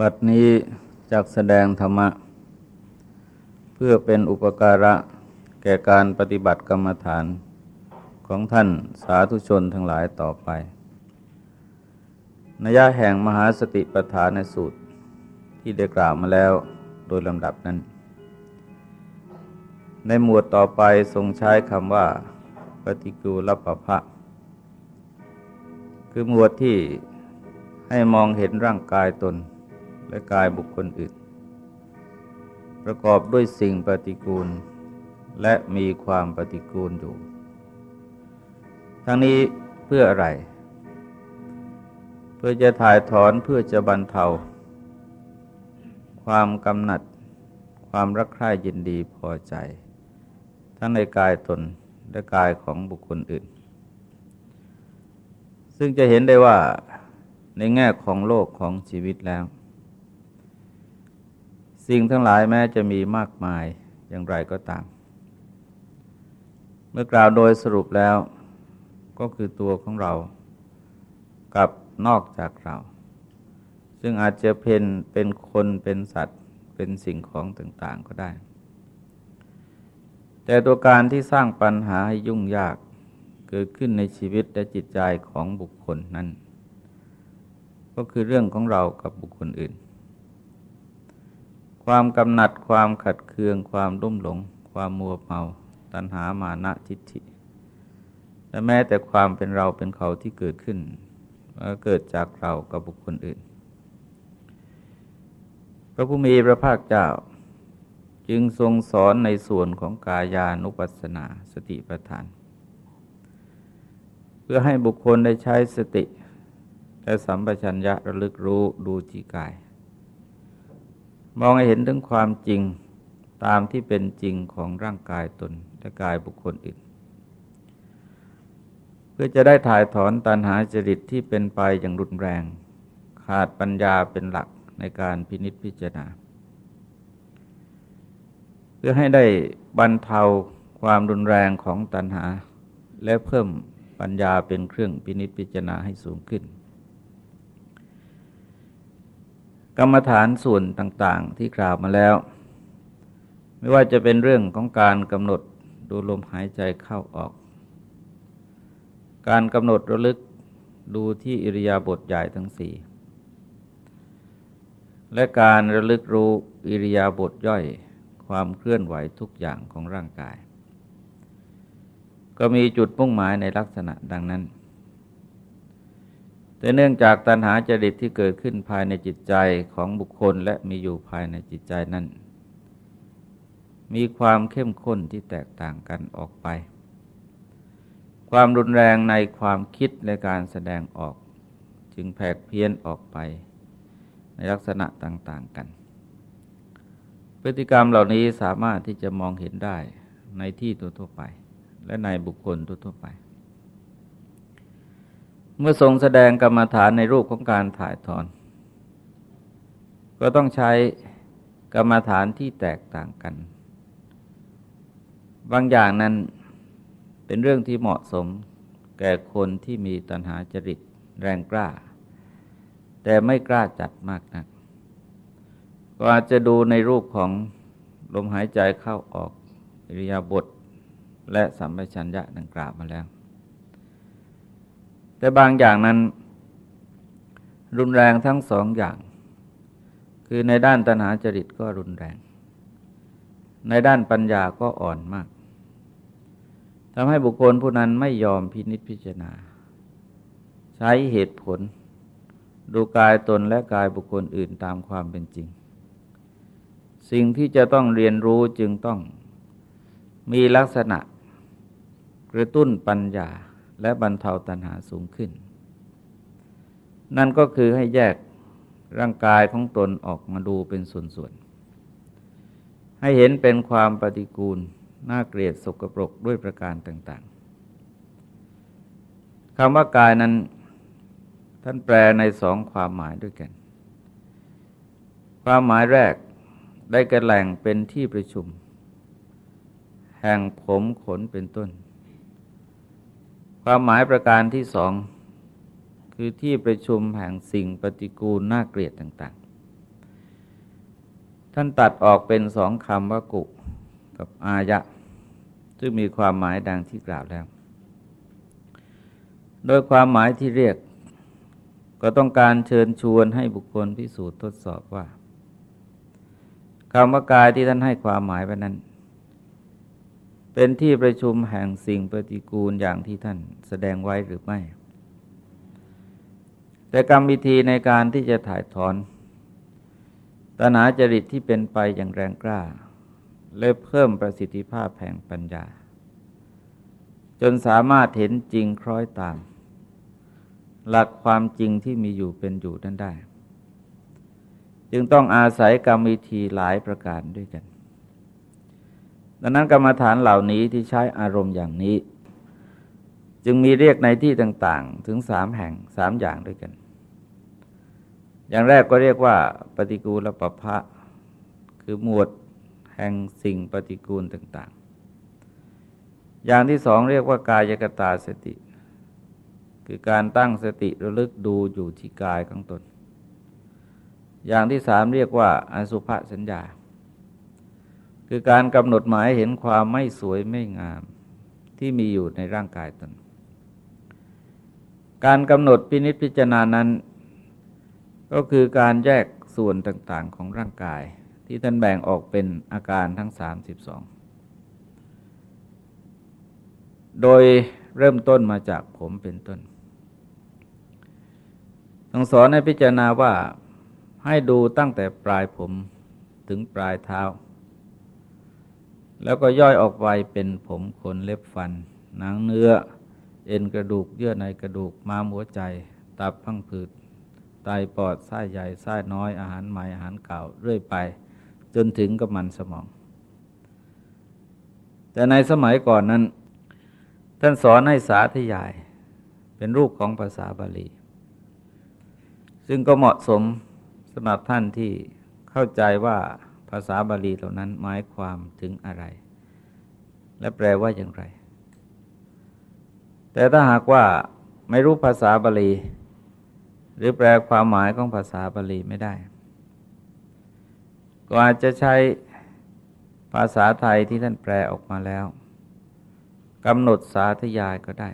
บัดนี้จักแสดงธรรมะ เพื่อเป็นอุปการะแก่การปฏิบัติกรรมฐานของท่านสาธุชนทั้งหลายต่อไปนยะแห่งมหาสติปัฏฐานในสูตรที่ได้กล่าวมาแล้วโดยลำดับนั้น ในหมวดต่อไปทรงใช้คำว่า ปฏิกูลปภะคือหมวดที่ให้มองเห็นร่างกายตน และกายบุคคลอื่น ประกอบด้วยสิ่งปฏิกูล และมีความปฏิกูลอยู่ ทั้งนี้เพื่ออะไร เพื่อจะถ่ายถอนเพื่อจะบรรเทา ความกำหนัด ความรักใคร่ยินดีพอใจ ทั้งในกายตนและกายของบุคคลอื่น ซึ่งจะเห็นได้ว่าในแง่ของโลกของชีวิตแล้ว สิ่งทั้งหลายแม้จะมีมากมายอย่างไรก็ตาม เมื่อกล่าวโดยสรุปแล้ว ก็คือตัวของเรา กับนอกจากเรา ซึ่งอาจจะเป็นเป็นคนเป็นสัตว์เป็นสิ่งของต่างๆก็ได้ แต่ตัวการที่สร้างปัญหาให้ยุ่งยากเกิดขึ้นในชีวิตและจิตใจของบุคคลนั้น ก็คือเรื่องของเรากับบุคคลอื่น ความกำหนัดความขัดเคือง ความรุ่มหลง ความมัวเมาตัณหามานะทิฏฐิและแม้แต่ความเป็นเราเป็นเขาที่เกิดขึ้นเกิดจากเรากับบุคคลอื่น พระผู้มีพระภาคเจ้า จึงทรงสอนในส่วนของกายานุปัสสนาสติปัฏฐาน เพื่อให้บุคคลได้ใช้สติและสัมปชัญญะระลึกรู้ดูที่กาย มองให้เห็นถึงความจริงตามที่เป็นจริงของร่างกายตนและกายบุคคลอื่น เพื่อจะได้ถ่ายถอนตัณหาจริตที่เป็นไปอย่างรุนแรง ขาดปัญญาเป็นหลักในการพินิจพิจารณา เพื่อให้ได้บรรเทาความรุนแรงของตัณหา และเพิ่มปัญญาเป็นเครื่องพินิจพิจารณาให้สูงขึ้น กรรมฐานส่วนต่างๆที่กล่าวมาแล้ว ไม่ว่าจะเป็นเรื่องของการกำหนดดูลมหายใจเข้าออก การกำหนดระลึกดูที่อิริยาบถใหญ่ทั้งสี่และการระลึกรู้อิริยาบถย่อยความเคลื่อนไหวทุกอย่างของร่างกาย ก็มีจุดมุ่งหมายในลักษณะดังนั้น แต่เนื่องจากตัณหาจริตที่เกิดขึ้นภายในจิตใจของบุคคลและมีอยู่ภายในจิตใจนั้น มีความเข้มข้นที่แตกต่างกันออกไป ความรุนแรงในความคิดในการแสดงออก จึงแผกเพี้ยนออกไป ในลักษณะต่าง ๆ กัน พฤติกรรมเหล่านี้สามารถที่จะมองเห็นได้ในที่ทั่วไป และในบุคคลทั่วไป เมื่อทรงแสดงกรรมฐานในรูปของการถ่ายถอน ก็ต้องใช้กรรมฐานที่แตกต่างกัน บางอย่างนั้นเป็นเรื่องที่เหมาะสมแก่คนที่มีตัณหาจริตแรงกล้า แต่ไม่กล้าจัดมากนัก ก็อาจจะดูในรูปของลมหายใจเข้าออกอิริยาบถและสัมปชัญญะดังกล่าวมาแล้ว แต่บางอย่างนั้น รุนแรงทั้งสองอย่าง คือในด้านตัณหาจริตก็รุนแรง ในด้านปัญญาก็อ่อนมากทำให้บุคคลผู้นั้นไม่ยอมพินิจพิจารณา ใช้เหตุผล ดูกายตนและกายบุคคลอื่นตามความเป็นจริง สิ่งที่จะต้องเรียนรู้จึงต้องมีลักษณะกระตุ้นปัญญา และบรรเทาตัณหาสูงขึ้น นั่นก็คือให้แยกร่างกายของตนออกมาดูเป็นส่วนๆ ให้เห็นเป็นความปฏิกูล น่าเกลียดสกปรกด้วยประการต่างๆคำว่ากายนั้นท่านแปลในสองความหมายด้วยกัน ความหมายแรกได้กระแหล่งเป็นที่ประชุม แห่งผมขนเป็นต้น ความหมายประการที่สองคือที่ประชุมแห่งสิ่งปฏิกูลน่าเกลียดต่างๆ ท่านตัดออกเป็นสองคำว่ากุกับอายะ ซึ่งมีความหมายดังที่กล่าวแล้ว โดยความหมายที่เรียก ก็ต้องการเชิญชวนให้บุคคลพิสูจน์ทดสอบว่าคำว่ากายที่ท่านให้ความหมายไปนั้น เป็นที่ประชุมแห่งสิ่งปฏิกูลอย่างที่ท่านแสดงไว้หรือไม่ แต่กรรมวิธีในการที่จะถ่ายถอนตนาจริตที่เป็นไปอย่างแรงกล้า เลยเพิ่มประสิทธิภาพแห่งปัญญา จนสามารถเห็นจริงคล้อยตาม หลักความจริงที่มีอยู่เป็นอยู่นั้นได้ จึงต้องอาศัยกรรมวิธีหลายประการด้วยกัน ดังนั้นกรรมฐานเหล่านี้ที่ใช้อารมณ์อย่างนี้ จึงมีเรียกในที่ต่าง ๆ ถึงสามแห่งสามอย่างด้วยกัน อย่างแรกก็เรียกว่า ปฏิกูลปภะคือหมวดแห่งสิ่งปฏิกูลต่าง ๆ อย่างที่สองเรียกว่ากายกตาสติ คือการตั้งสติระลึกดูอยู่ที่กายของตน อย่างที่สามเรียกว่าอสุภสัญญา คือการกำหนดหมายเห็นความไม่สวยไม่งามที่มีอยู่ในร่างกายตน การกำหนดพินิจพิจารณานั้น ก็คือการแยกส่วนต่างๆของร่างกาย ที่ท่านแบ่งออกเป็นอาการทั้ง 32 โดยเริ่มต้นมาจากผมเป็นต้นต้องสอนให้พิจารณาว่าให้ดูตั้งแต่ปลายผมถึงปลายเท้า แล้วก็ย่อยออกไปเป็นผมขนเล็บฟัน หนังเนื้อ เอ็นกระดูกเยื่อในกระดูกม้ามหัวใจ ตับพังผืดไตปอดไส้ใหญ่ไส้น้อยอาหารใหม่อาหารเก่าเรื่อยไป จนถึงกับมันสมอง แต่ในสมัยก่อนนั้น ท่านสอนให้สาธยาย เป็นรูปของภาษาบาลี ซึ่งก็เหมาะสมสำหรับท่านที่เข้าใจว่าาษาบาลีเหล่านั้นหมายความถึงอะไร และแปลว่าอย่างไร แต่ถ้าหากว่าไม่รู้ภาษาบาลี หรือแปลความหมายของภาษาบาลีไม่ได้ ก็อาจจะใช้ภาษาไทยที่ท่านแปลออกมาแล้วกำหนดสาธยายก็ได้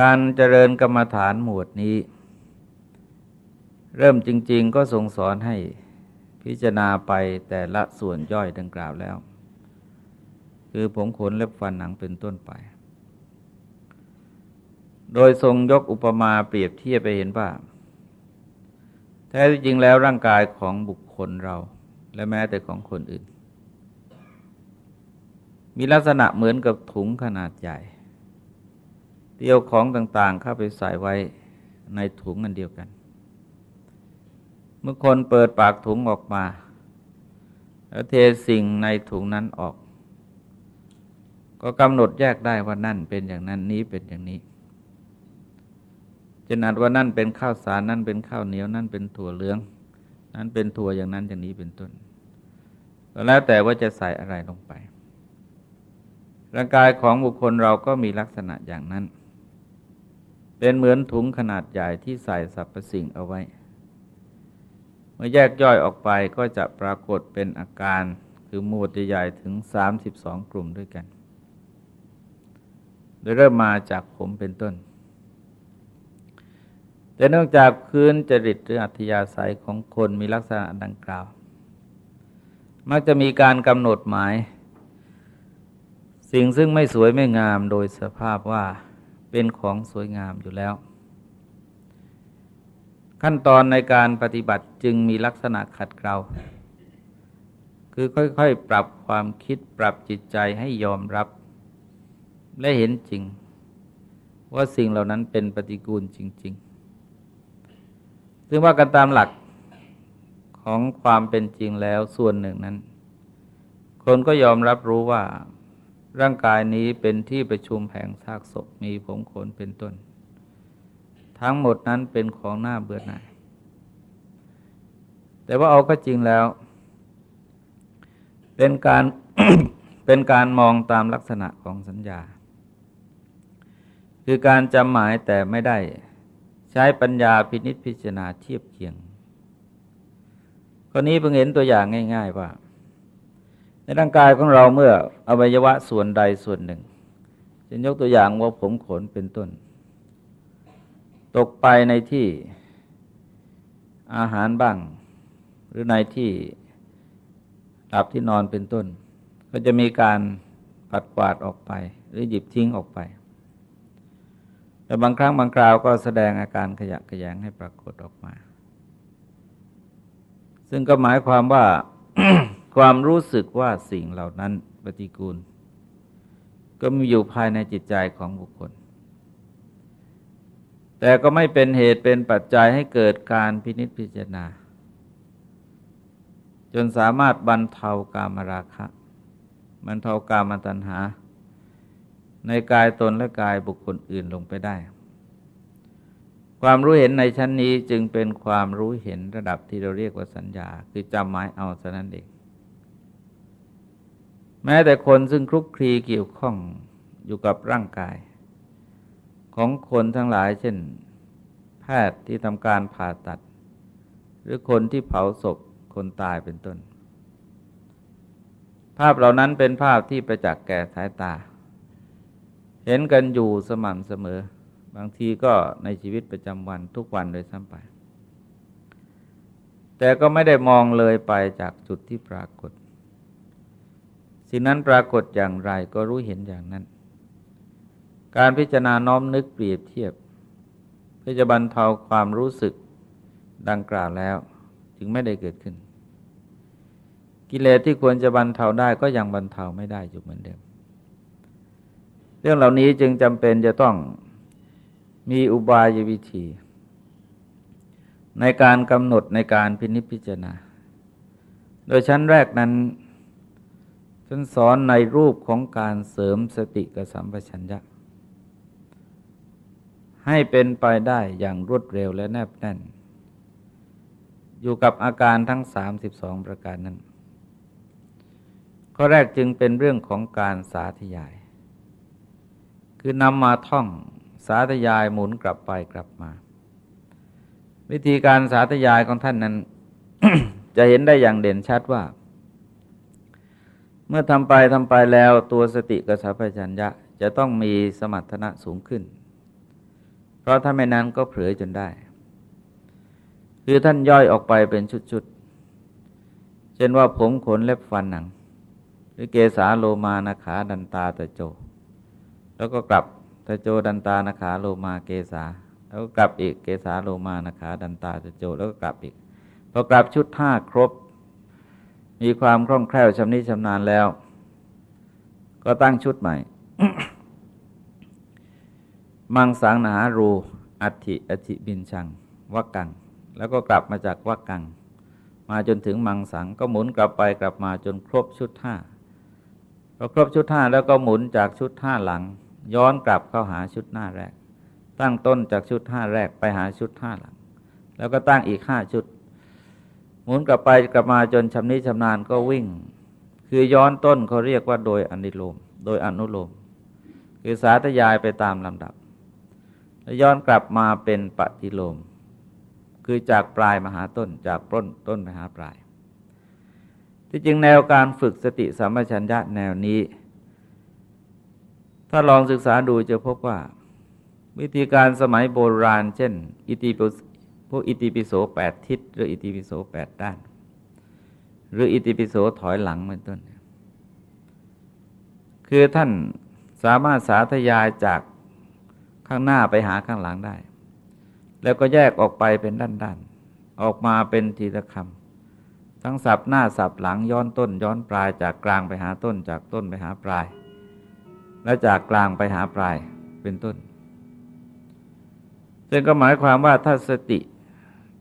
การเจริญกรรมฐานหมวดนี้ เริ่มจริง ๆ ก็ทรงสอนให้พิจารณาไปแต่ละส่วนย่อยดังกล่าวแล้ว คือผมขนเล็บฟันหนังเป็นต้นไป โดยทรงยกอุปมาเปรียบเทียบไปเห็นว่า แท้จริงแล้วร่างกายของบุคคลเรา และแม้แต่ของคนอื่น มีลักษณะเหมือนกับถุงขนาดใหญ่เตียวของต่างๆเข้าไปใส่ไว้ในถุงนันเดียวกัน เมื่อคนเปิดปากถุงออกมา แล้วเทสิ่งในถุงนั้นออก ก็กำหนดแยกได้ว่านั่นเป็นอย่างนั้นนี้เป็นอย่างนี้จะนัดว่านั่นเป็นข้าวสารนั่นเป็นข้าวเหนียวนั่นเป็นถั่วเหลือง นั่นเป็นถั่วอย่างนั้นอย่างนี้เป็นต้น แล้วแต่ว่าจะใส่อะไรลงไป ร่างกายของบุคคลเราก็มีลักษณะอย่างนั้น เป็นเหมือนถุงขนาดใหญ่ที่ใส่สรรพสิ่งเอาไว้ มื่อแยกย่อยออกไปก็จะปรากฏเป็นอาการคือหมวดใหญ่ถึง 32 กลุ่มด้วยกัน โดยเริ่มมาจากผมเป็นต้น แต่เนื่องจากพื้นจริตหรืออัธยาศัยของคนมีลักษณะดังกล่าว มักจะมีการกำหนดหมาย สิ่งซึ่งไม่สวยไม่งามโดยสภาพว่าเป็นของสวยงามอยู่แล้ว ขั้นตอนในการปฏิบัติจึงมีลักษณะขัดเกลาคือค่อยๆ ปรับความคิดปรับจิตใจให้ยอมรับ และเห็นจริง ว่าสิ่งเหล่านั้นเป็นปฏิกูลจริง ๆ ซึ่งว่ากันตามหลักของความเป็นจริงแล้วส่วนหนึ่งนั้น คนก็ยอมรับรู้ว่าร่างกายนี้เป็นที่ประชุมแห่งซากศพมีผมขนเป็นต้น ทั้งหมดนั้นเป็นของหน้าเบื่อหน่าย แต่ว่าเอาก็จริงแล้ว เป็นการเป็นการมองตามลักษณะของสัญญา คือการจำหมายแต่ไม่ได้ใช้ปัญญาพินิษพิจารณาเทียบเคียงคนนี้เพิ่งเห็นตัวอย่างง่าย ๆ ว่า ในร่างกายของเราเมื่ออวัยวะส่วนใดส่วนหนึ่งจะยกตัวอย่างว่าผมขนเป็นต้น ตกไปในที่อาหารบ้าง หรือในที่หลับที่นอนเป็นต้น ก็จะมีการปัดกวาดออกไป หรือหยิบทิ้งออกไป แต่บางครั้งบางคราวก็แสดงอาการขยะขยงให้ปรากฏออกมา ซึ่งก็หมายความว่าความรู้สึกว่าสิ่งเหล่านั้นปฏิกูล ก็มีอยู่ภายในจิตใจของบุคคล แต่ก็ไม่เป็นเหตุเป็นปัจจัยให้เกิดการพินิจพิจารณา จนสามารถบรรเทากามราคะบรรเทากามตัณหา ในกายตนและกายบุคคลอื่นลงไปได้ ความรู้เห็นในชั้นนี้จึงเป็นความรู้เห็นระดับที่เราเรียกว่าสัญญา คือจำหมายเอาสนั้นเองแม้แต่คนซึ่งคลุกคลีเกี่ยวข้องอยู่กับร่างกาย ของคนทั้งหลาย เช่น แพทย์ที่ทำการผ่าตัด หรือคนที่เผาศพคนตายเป็นต้น ภาพเหล่านั้นเป็นภาพที่ประจักษ์แก่สายตา เห็นกันอยู่สม่ำเสมอ บางทีก็ในชีวิตประจำวันทุกวันโดยซ้ำไป แต่ก็ไม่ได้มองเลยไปจากจุดที่ปรากฏ สิ่งนั้นปรากฏอย่างไรก็รู้เห็นอย่างนั้น การพิจารณาน้อมนึกเปรียบเทียบ เพื่อจะบรรเทาความรู้สึกดังกล่าวแล้ว จึงไม่ได้เกิดขึ้น กิเลสที่ควรจะบรรเทาได้ก็ยังบรรเทาไม่ได้อยู่เหมือนเดิม เรื่องเหล่านี้จึงจำเป็นจะต้องมีอุบายวิธี ในการกำหนดในการพินิจพิจารณา โดยชั้นแรกนั้นท่านสอนในรูปของการเสริมสติกับสัมปชัญญะ ให้เป็นไปได้อย่างรวดเร็วและแนบแน่น อยู่กับอาการทั้ง 32 ประการนั้น ข้อแรกจึงเป็นเรื่องของการสาธยาย คือนำมาท่องสาธยายหมุนกลับไปกลับมา วิธีการสาธยายของท่านนั้น จะเห็นได้อย่างเด่นชัดว่า เมื่อทำไปทำไปแล้วตัวสติกับสัพพัญญะจะต้องมีสมรรถนะสูงขึ้น เพราะถ้าไม่นั้นก็เผลอจนได้ คือท่านย่อยออกไปเป็นชุดๆ เช่นว่าผมขนเล็บฟันหนัง หรือเกสาโลมานาขาดันตาตะโจ แล้วก็กลับตะโจดันตานาขาโลมาเกสา แล้วก็กลับอีกเกสาโลมานาขาดันตาตะโจ แล้วก็กลับอีก พอกลับชุดห้าครบ มีความคล่องแคล่วชำนิชำนาญแล้ว ก็ตั้งชุดใหม่ มังสังนารูอัติอธิบินชังวักกัง แล้วก็กลับมาจากวักกัง มาจนถึงมังสังก็หมุนกลับไปกลับมาจนครบชุดห้าพอครบชุดห้าแล้วก็หมุนจากชุดห้าหลัง ย้อนกลับเข้าหาชุดหน้าแรก ตั้งต้นจากชุดห้าแรกไปหาชุดห้าหลัง แล้วก็ตั้งอีกห้าชุด หมุนกลับไปกลับมาจนชำนิชำนาญก็วิ่ง คือย้อนต้นเขาเรียกว่าโดยอนิโลม โดยอนุโลม คือสาธยายไปตามลำดับ แล้วย้อนกลับมาเป็นปฏิโลม คือจากปลายมาหาต้นจากต้นต้นไปหาปลาย ที่จริงแนวการฝึกสติสัมปชัญญะแนวนี้ ถ้าลองศึกษาดูจะพบว่า วิธีการสมัยโบราณ เช่น อิติปุวกอิติปิโสแปดทิศ หรืออิติปิโสแปดด้าน หรืออิติปิโสถอยหลังเป็นต้น คือท่านสามารถสาธยายจาก ข้างหน้าไปหาข้างหลังได้ แล้วก็แยกออกไปเป็นด้านๆ ออกมาเป็นทีละคำทั้งสับหน้าสับหลังย้อนต้น ย้อนปลายจากกลางไปหาต้นจากต้นไปหาปลาย แล้วจากกลางไปหาปลายเป็นต้นซึ่งก็หมายความว่าถ้าสติ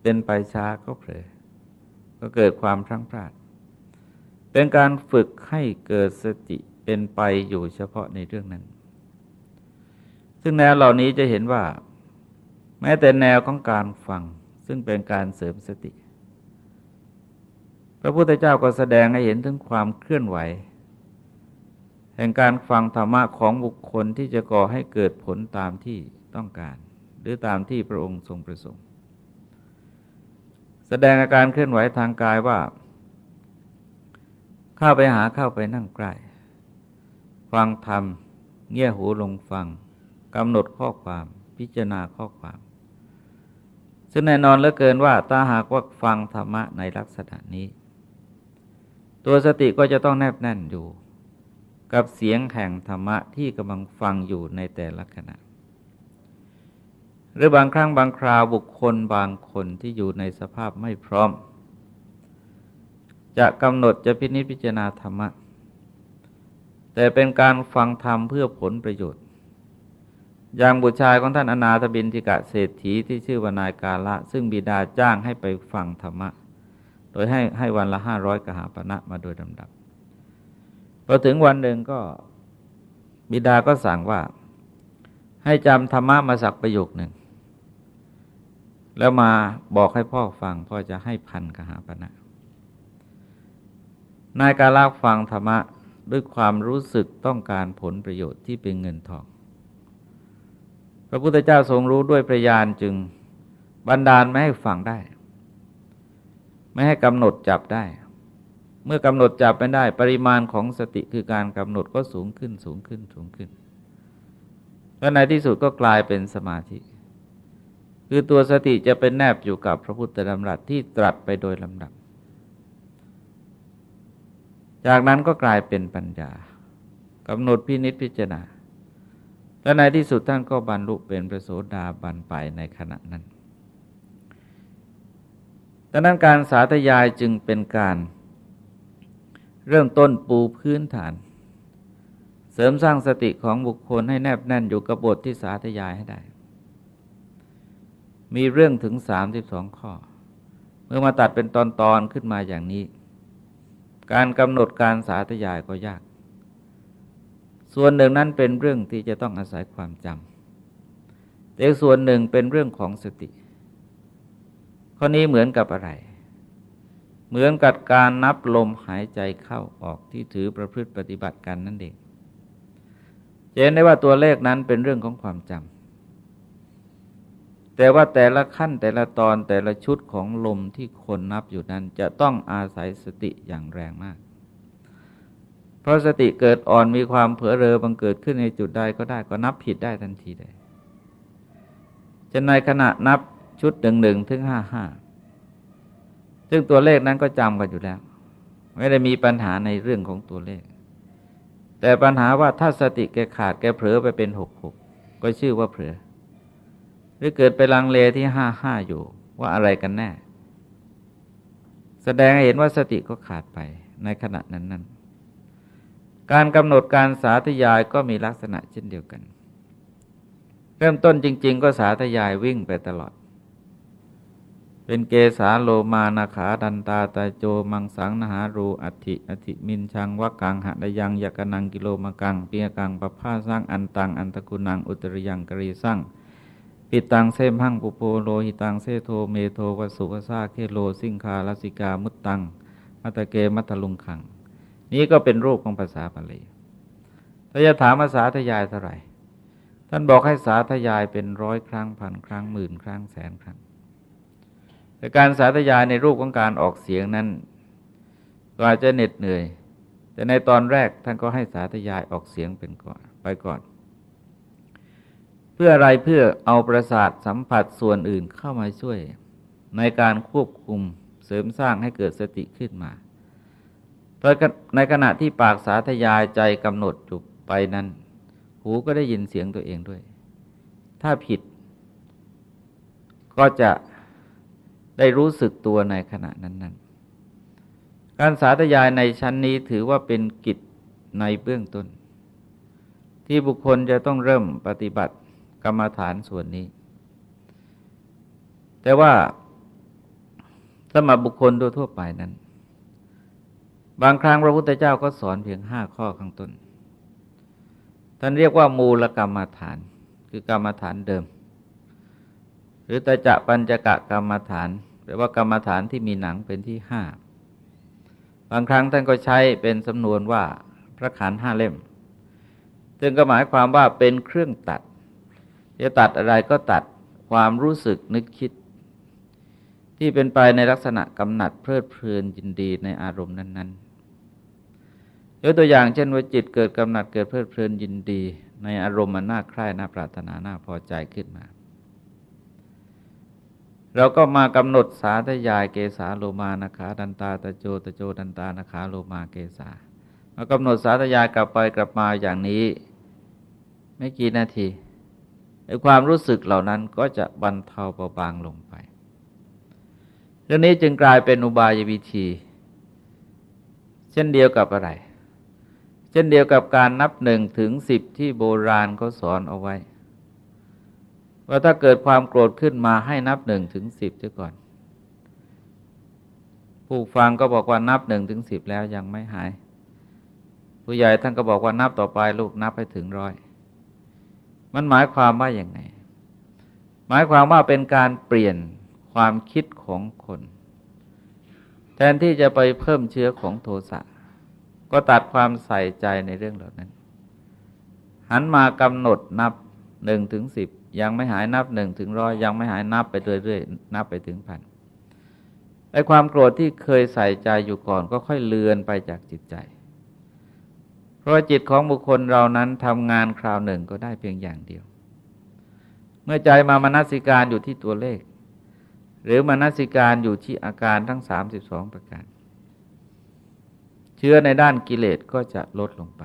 เป็นไปช้าก็เผลอก็เกิดความพลั้งพลาด เป็นการฝึกให้เกิดสติเป็นไปอยู่เฉพาะในเรื่องนั้น ซึ่งแนวเหล่านี้จะเห็นว่า แม้แต่แนวของการฟัง ซึ่งเป็นการเสริมสติ พระพุทธเจ้าก็แสดงให้เห็นถึงความเคลื่อนไหว แห่งการฟังธรรมะของบุคคลที่จะก่อให้เกิดผลตามที่ต้องการ หรือตามที่พระองค์ทรงประสงค์ แสดงอาการเคลื่อนไหวทางกายว่า เข้าไปหาเข้าไปนั่งใกล้ฟังธรรมเงี่ยหูลงฟัง กำหนดข้อความพิจารณาข้อความ ซึ่งแน่นอนเหลือเกินว่าถ้าหากว่าฟังธรรมะในลักษณะนี้ ตัวสติก็จะต้องแนบแน่นอยู่ กับเสียงแห่งธรรมะที่กำลังฟังอยู่ในแต่ละขณะ หรือบางครั้งบางคราวบุคคลบางคนที่อยู่ในสภาพไม่พร้อม จะกำหนดจะพินิจพิจารณาธรรมะแต่เป็นการฟังธรรมเพื่อผลประโยชน์ อย่างบุตรชายของท่านอนาถบินทิกะเศรษฐีที่ชื่อว่านายกาละ ซึ่งบิดาจ้างให้ไปฟังธรรมะ โดยให้ให้วันละห้าร้อยกหาปณะมาโดยลำดับพอถึงวันหนึ่งก็บิดาก็สั่งว่า ให้จำธรรมะมาสักประโยคหนึ่ง แล้วมาบอกให้พ่อฟัง พ่อจะให้พันกหาปณะนายกาละฟังธรรมะด้วยความรู้สึกต้องการผลประโยชน์ที่เป็นเงินทอง ระพุทธเจ้าทรงรู้ด้วยประยานจึงบันดาลไม่ให้ฟังได้ ไม่ให้กำหนดจับได้ เมื่อกำหนดจับไม่ได้ ปริมาณของสติคือการกำหนดก็สูงขึ้นสูงขึ้นสูงขึ้นแล้วในที่สุดก็กลายเป็นสมาธิ คือตัวสติจะเป็นแนบอยู่กับพระพุทธธรรมรัตที่ตรัสไปโดยลำดับ จากนั้นก็กลายเป็นปัญญากำหนดพินิษพิจารณา และในที่สุดท่านก็บรรลุเป็นพระโสดาบันไปในขณะนั้นดังนั้นการสาธยายจึงเป็นการเริ่มต้นปูพื้นฐาน เสริมสร้างสติของบุคคลให้แนบแน่นอยู่กับบทที่สาธยายให้ได้ มีเรื่องถึงสามสิบสองข้อ เมื่อมาตัดเป็นตอนๆขึ้นมาอย่างนี้ การกำหนดการสาธยายก็ยาก ส่วนหนึ่งนั้นเป็นเรื่องที่จะต้องอาศัยความจำแต่ส่วนหนึ่งเป็นเรื่องของสติ ข้อนี้เหมือนกับอะไร เหมือนกับการนับลมหายใจเข้าออกที่ถือประพฤติปฏิบัติกันนั่นเองเห็นได้ว่าตัวเลขนั้นเป็นเรื่องของความจำแต่ว่าแต่ละขั้นแต่ละตอนแต่ละชุดของลมที่คนนับอยู่นั้นจะต้องอาศัยสติอย่างแรงมาก เพราะสติเกิดอ่อนมีความเผลอเรอบังเกิดขึ้นในจุดใดก็ได้ก็นับผิดได้ทันทีเลยจะในขณะนับชุดหนึ่งหนึ่งถึงห้าห้าซึ่งตัวเลขนั้นก็จำกันอยู่แล้ว ไม่ได้มีปัญหาในเรื่องของตัวเลข แต่ปัญหาว่าถ้าสติแกขาดแกเผลอไปเป็นหกหกก็ชื่อว่าเผลอหรือเกิดไปลังเลที่ห้าห้าอยู่ว่าอะไรกันแน่ แสดงให้เห็นว่าสติก็ขาดไปในขณะนั้นนั้น การกำหนดการสาธยายก็มีลักษณะเช่นเดียวกัน เริ่มต้นจริง ๆ ก็สาธยายวิ่งไปตลอด เป็นเกสาโลมานะขา ทันตาตะโจมังสัง นะหารูอัฏฐิอัฏฐิมิญชังวักกังหะทะยัง ยะกะนังกิโลมะกัง ปิหะกัง ปัปผาสังอันตังอันตะคุณังอุทะริยัง กะรีสังปิตตังเสมหังปุพโพ โลหิตังเสโทเมโท อัสสุ วะสาเขโฬ สิงฆาณิกา ละสิกามุตตังมัตถะเกมัตถะลุงคัง นี้ก็เป็นรูปของภาษาบาลีถ้าจะถามภาษาไทยเท่าไหร่ ท่านบอกให้สาธยายเป็นร้อยครั้งพันครั้งหมื่นครั้งแสนครั้ง แต่การสาธยายในรูปของการออกเสียงนั้นก็อาจจะเหน็ดเหนื่อย แต่ในตอนแรกท่านก็ให้สาธยายออกเสียงเป็นก่อนไปก่อน เพื่ออะไรเพื่อเอาประสาทสัมผัสส่วนอื่นเข้ามาช่วย ในการควบคุมเสริมสร้างให้เกิดสติขึ้นมา โดยในขณะที่ปากสาธยายใจกำหนดจุบไปนั้น หูก็ได้ยินเสียงตัวเองด้วย ถ้าผิด ก็จะได้รู้สึกตัวในขณะนั้น ๆ การสาธยายในชั้นนี้ถือว่าเป็นกิจในเบื้องต้น ที่บุคคลจะต้องเริ่มปฏิบัติกรรมฐานส่วนนี้ แต่ว่าสำหรับบุคคลโดยทั่วไปนั้น บางครั้งพระพุทธเจ้าก็สอนเพียงห้าข้อข้างต้น ท่านเรียกว่ามูลกรรมฐาน คือกรรมฐานเดิม หรือตจะปัญจกะกรรมฐานหรือว่ากรรมฐานที่มีหนังเป็นที่ห้าบางครั้งท่านก็ใช้เป็นสำนวนว่าพระขันห้าเล่ม ซึ่งก็หมายความว่าเป็นเครื่องตัดจะตัดอะไรก็ตัดความรู้สึกนึกคิด ที่เป็นไปในลักษณะกำหนัดเพลิดเพลินยินดีในอารมณ์นั้น ยกตัวอย่างเช่นว่าจิตเกิดกำหนัดเกิดเพลิดเพลินยินดี ในอารมณ์มันน่าใคร่น่าปรารถนาน่าพอใจขึ้นมา เราก็มากำหนดสาธยายเกสาโลมานาขาดันตาตะโจตะโจดันตานาขาโลมาเกสามากำหนดสาธยายกลับไปกลับมาอย่างนี้ ไม่กี่นาทีไอ้ความรู้สึกเหล่านั้นก็จะบรรเทาเบาบางลงไปเรื่องนี้จึงกลายเป็นอุบายวิธี เช่นเดียวกับอะไร เช่นเดียวกับการนับหนึ่งถึงสิบที่โบราณเขาสอนเอาไว้ ว่าถ้าเกิดความโกรธขึ้นมาให้นับหนึ่งถึงสิบเสียก่อน ผู้ฟังก็บอกว่านับหนึ่งถึงสิบแล้วยังไม่หาย ผู้ใหญ่ท่านก็บอกว่านับต่อไปลูกนับให้ถึงร้อยมันหมายความว่าอย่างไง หมายความว่าเป็นการเปลี่ยนความคิดของคน แทนที่จะไปเพิ่มเชื้อของโทสะ ก็ตัดความใส่ใจในเรื่องเหล่านั้น หันมากำหนดนับหนึ่งถึงสิบยังไม่หายนับหนึ่งถึงร้อยยังไม่หายนับไปเรื่อยๆนับไปถึงพันไอ้ความโกรธที่เคยใส่ใจอยู่ก่อนก็ค่อยเลือนไปจากจิตใจ เพราะจิตของบุคคลเรานั้นทำงานคราวหนึ่งก็ได้เพียงอย่างเดียว เมื่อใจมามนสิการอยู่ที่ตัวเลข หรือมนสิการอยู่ที่อาการทั้ง 32 ประการ ชื้อในด้านกิเลสก็จะลดลงไป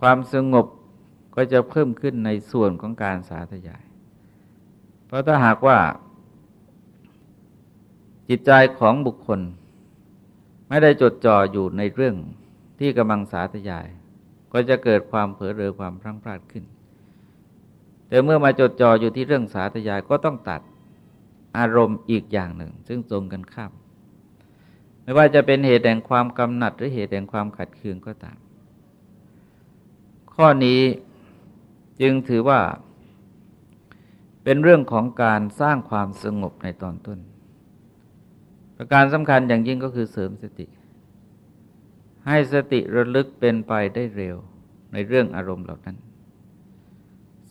ความสงบก็จะเพิ่มขึ้นในส่วนของการสาธยาย เพราะถ้าหากว่า จิตใจของบุคคล ไม่ได้จดจ่ออยู่ในเรื่องที่กำลังสาธยาย ก็จะเกิดความเผลอเรอความพลั้งพลาดขึ้น แต่เมื่อมาจดจ่ออยู่ที่เรื่องสาธยายก็ต้องตัดอารมณ์อีกอย่างหนึ่ง ซึ่งตรงกันข้าม ไม่ว่าจะเป็นเหตุแห่งความกำหนัดหรือเหตุแห่งความขัดเคืองก็ตาม ข้อนี้จึงถือว่าเป็นเรื่องของการสร้างความสงบในตอนต้น ประการสำคัญอย่างยิ่งก็คือเสริมสติ ให้สติระลึกเป็นไปได้เร็วในเรื่องอารมณ์เหล่านั้น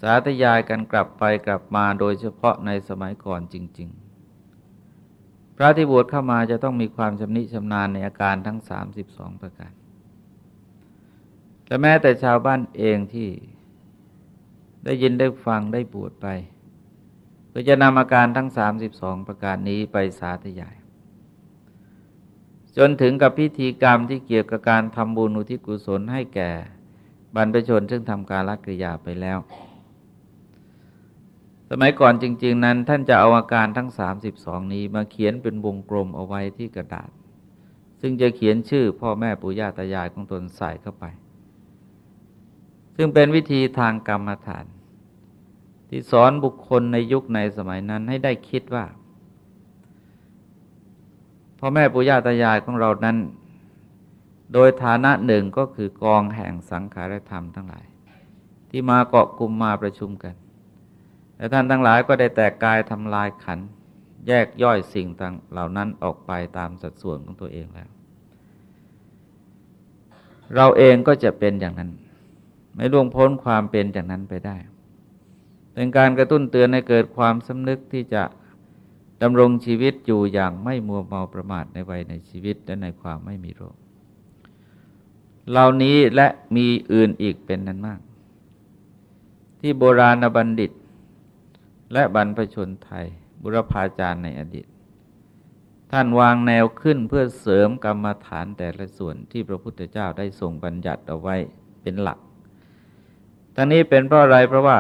สาธยายกันกลับไปกลับมาโดยเฉพาะในสมัยก่อนจริง ๆ พระที่บวชเข้ามาจะต้องมีความชำนิชำนาญในอาการทั้ง32ประการและแม้แต่ชาวบ้านเองที่ได้ยินได้ฟังได้บวชไป ก็จะนำอาการทั้ง32ประการนี้ไปสาธยาย จนถึงกับพิธีกรรมที่เกี่ยวกับการทำบุญอุทิศกุศลให้แก่บรรพชนซึ่งทำการรักริยาไปแล้ว สมัยก่อนจริง ๆ นั้น ท่านจะเอาอาการทั้ง 32 นี้มาเขียนเป็นวงกลมเอาไว้ที่กระดาษ ซึ่งจะเขียนชื่อพ่อแม่ปู่ย่าตายายของตนใส่เข้าไป ซึ่งเป็นวิธีทางกรรมฐาน ที่สอนบุคคลในยุคในสมัยนั้นให้ได้คิดว่าพ่อแม่ปู่ย่าตายายของเรานั้น โดยฐานะหนึ่งก็คือกองแห่งสังขารธรรมทั้งหลาย ที่มาเกาะกลุ่มมาประชุมกัน แต่ท่านทั้งหลายก็ได้แตกกายทำลายขัน แยกย่อยสิ่งต่างเหล่านั้นออกไปตามสัดส่วนของตัวเองแล้ว เราเองก็จะเป็นอย่างนั้น ไม่ล่วงพ้นความเป็นอย่างนั้นไปได้ เป็นการกระตุ้นเตือนให้เกิดความสำนึกที่จะดำรงชีวิตอยู่อย่างไม่มัวเมาประมาทในวัยในชีวิตและในความไม่มีโรค เหล่านี้และมีอื่นอีกเป็นนั้นมาก ที่โบราณบัณฑิต และบรรพชนไทย บุรพาจารย์ในอดีต ท่านวางแนวขึ้นเพื่อเสริมกรรมฐานแต่ละส่วนที่พระพุทธเจ้าได้ทรงบัญญัติเอาไว้เป็นหลักทั้งนี้เป็นเพราะอะไรเพราะว่า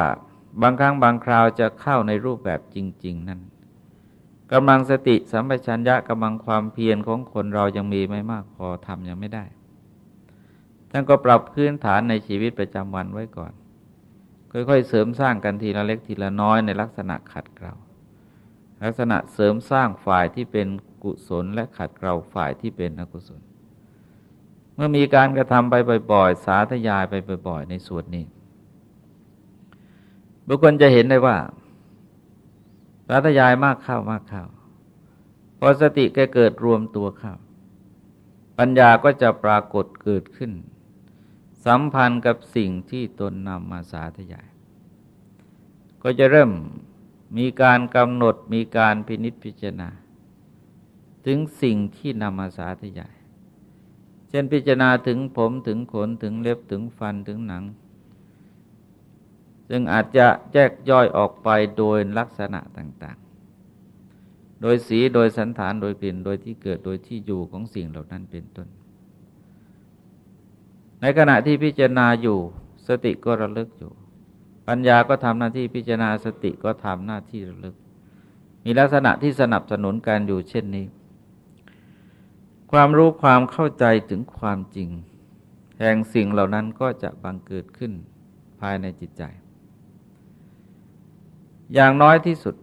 บางครั้งบางคราวจะเข้าในรูปแบบจริง ๆ นั้นกำลังสติสัมปชัญญะกำลังความเพียรของคนเรายังมีไม่มากพอทำยังไม่ได้ ท่านก็ปรับพื้นฐานในชีวิตประจำวันไว้ก่อน ค่อยๆ เสริมสร้างกันทีละเล็กทีละน้อยในลักษณะขัดเกลาลักษณะเสริมสร้างฝ่ายที่เป็นกุศลและขัดเกลาฝ่ายที่เป็นอกุศล เมื่อมีการกระทำไปบ่อยๆ สาธยายไปบ่อยๆ ในส่วนนี้ บุคคลจะเห็นได้ว่า สาธยายมากเข้ามากเข้าพอสติแกเกิดรวมตัวเข้าปัญญาก็จะปรากฏเกิดขึ้น สัมพันธ์กับสิ่งที่ตนนำมาสาธยาย ก็จะเริ่มมีการกำหนดมีการพินิจพิจารณา ถึงสิ่งที่นำมาสาธยาย เช่นพิจารณาถึงผมถึงขนถึงเล็บถึงฟันถึงหนัง ซึ่งอาจจะแยกย่อยออกไปโดยลักษณะต่างๆ โดยสีโดยสันฐานโดยกลิ่นโดยที่เกิดโดยที่อยู่ของสิ่งเหล่านั้นเป็นต้น ในขณะที่พิจารณาอยู่ สติก็ระลึกอยู่ ปัญญาก็ทำหน้าที่พิจารณาสติก็ทำหน้าที่ระลึก มีลักษณะที่สนับสนุนการอยู่เช่นนี้ ความรู้ความเข้าใจถึงความจริง แห่งสิ่งเหล่านั้นก็จะบังเกิดขึ้นภายในจิตใจ อย่างน้อยที่สุด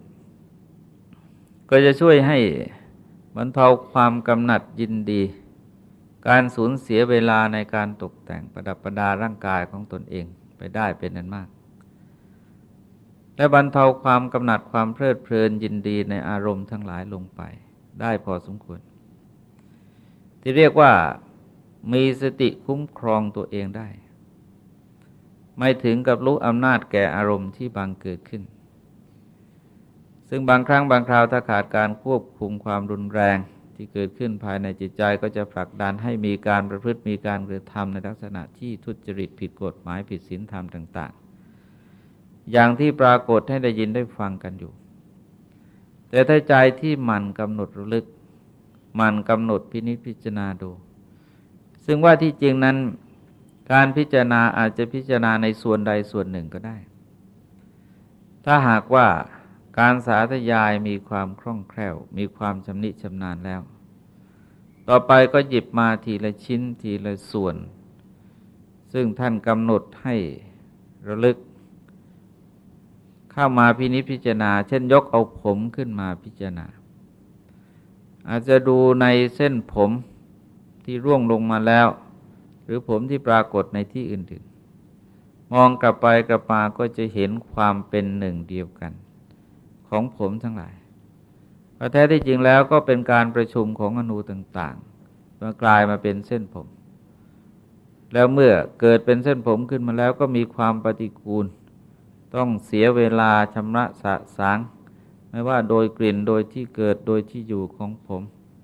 ก็จะช่วยให้บรรเทาความกำหนัดยินดี การสูญเสียเวลาในการตกแต่งประดับประดาร่างกายของตนเองไปได้เป็นนั้นมาก และบรรเทาความกำหนัดความเพลิดเพลินยินดีในอารมณ์ทั้งหลายลงไปได้พอสมควร ที่เรียกว่ามีสติคุ้มครองตัวเองได้ ไม่ถึงกับรู้อำนาจแก่อารมณ์ที่บางเกิดขึ้น ซึ่งบางครั้งบางคราวถ้าขาดการควบคุมความรุนแรง ที่เกิดขึ้นภายในจิตใจก็จะผลักดันให้มีการประพฤติมีการกระทำในลักษณะที่ทุจริตผิดกฎหมายผิดศีลธรรมต่าง ๆ อย่างที่ปรากฏให้ได้ยินได้ฟังกันอยู่ แต่ถ้าใจที่มันกำหนดระลึก มันกำหนดพินิจพิจารณาดู ซึ่งว่าที่จริงนั้นการพิจารณาอาจจะพิจารณาในส่วนใดส่วนหนึ่งก็ได้ ถ้าหากว่า การสาธยายมีความคล่องแคล่ว มีความชำนิชำนาญแล้ว ต่อไปก็หยิบมาทีละชิ้นทีละส่วน ซึ่งท่านกำหนดให้ระลึก เข้ามาพินิจพิจารณา เช่นยกเอาผมขึ้นมาพิจารณา อาจจะดูในเส้นผมที่ร่วงลงมาแล้ว หรือผมที่ปรากฏในที่อื่นๆมองกลับไปกลับมาก็จะเห็นความเป็นหนึ่งเดียวกัน ของผมทั้งหลายแท้ที่จริงแล้วก็เป็นการประชุมของอนูต่างๆมากลายมาเป็นเส้นผม แล้วเมื่อเกิดเป็นเส้นผมขึ้นมาแล้วก็มีความปฏิกูล ต้องเสียเวลาชำระสะสาง ไม่ว่าโดยกลิ่นโดยที่เกิดโดยที่อยู่ของผม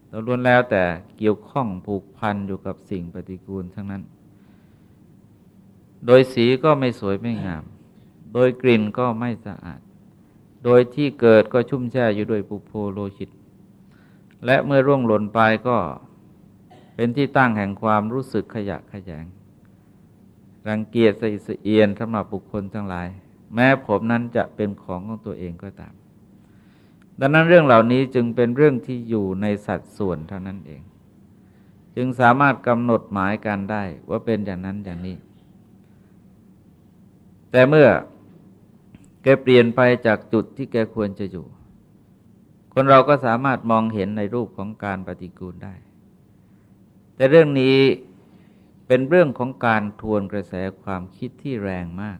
เราล้วนแล้วแต่เกี่ยวข้องผูกพันอยู่กับสิ่งปฏิกูลทั้งนั้น โดยสีก็ไม่สวยไม่งาม โดยกลิ่นก็ไม่สะอาด โดยที่เกิดก็ชุ่มแช่อยู่ด้วยปุโพโลหิต และเมื่อร่วงหล่นไปก็เป็นที่ตั้งแห่งความรู้สึกขยะขยง รังเกียจสะเอียนสำหรับบุคคลทั้งหลาย แม้ผมนั้นจะเป็นของของตัวเองก็ตาม ดังนั้นเรื่องเหล่านี้จึงเป็นเรื่องที่อยู่ในสัดส่วนเท่านั้นเอง จึงสามารถกำหนดหมายการได้ว่าเป็นอย่างนั้นอย่างนี้ แต่เมื่อ แกเปลี่ยนไปจากจุดที่แกควรจะอยู่ คนเราก็สามารถมองเห็นในรูปของการปฏิกูลได้ แต่เรื่องนี้เป็นเรื่องของการทวนกระแสความคิดที่แรงมาก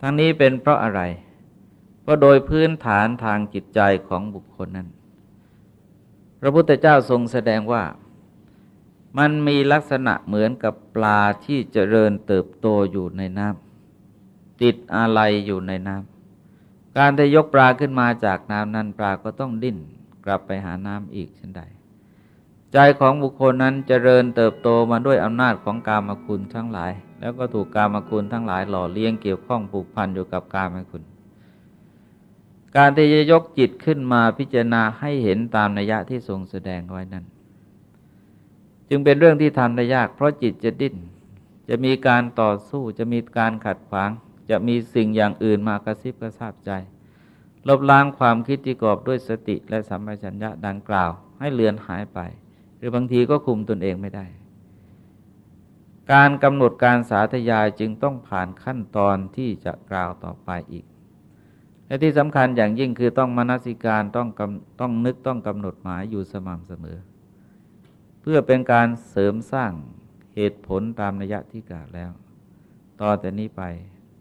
ทั้งนี้เป็นเพราะอะไร เพราะโดยพื้นฐานทางจิตใจของบุคคลนั้น พระพุทธเจ้าทรงแสดงว่ามันมีลักษณะเหมือนกับปลาที่เจริญเติบโตอยู่ในน้ำ ติดอะไรอยู่ในน้ำการได้ยกปลาขึ้นมาจากน้ำนั้นปลาก็ต้องดิ้นกลับไปหาน้ำอีกเช่นใด ใจของบุคคลนั้นเจริญเติบโตมาด้วยอำนาจของกามคุณทั้งหลาย แล้วก็ถูกกามคุณทั้งหลายหล่อเลี้ยงเกี่ยวข้องผูกพันอยู่กับกามคุณ การที่จะยกจิตขึ้นมาพิจารณาให้เห็นตามนัยยะที่ทรงแสดงไว้นั้น จึงเป็นเรื่องที่ทำได้ยาก เพราะจิตจะดิ้นจะมีการต่อสู้จะมีการขัดขวาง จะมีสิ่งอย่างอื่นมากระซิบกระซาบใจ ลบล้างความคิดที่กอบด้วยสติและสัมปชัญญะดังกล่าว ให้เลือนหายไป หรือบางทีก็คุมตนเองไม่ได้ การกำหนดการสาธยายจึงต้องผ่านขั้นตอนที่จะกล่าวต่อไปอีก และที่สำคัญอย่างยิ่งคือต้องมนสิการต้องต้องนึกต้องกำหนดหมายอยู่สม่ำเสมอ เพื่อเป็นการเสริมสร้างเหตุผลตามนัยะที่กล่าวแล้ว ต่อแต่นี้ไป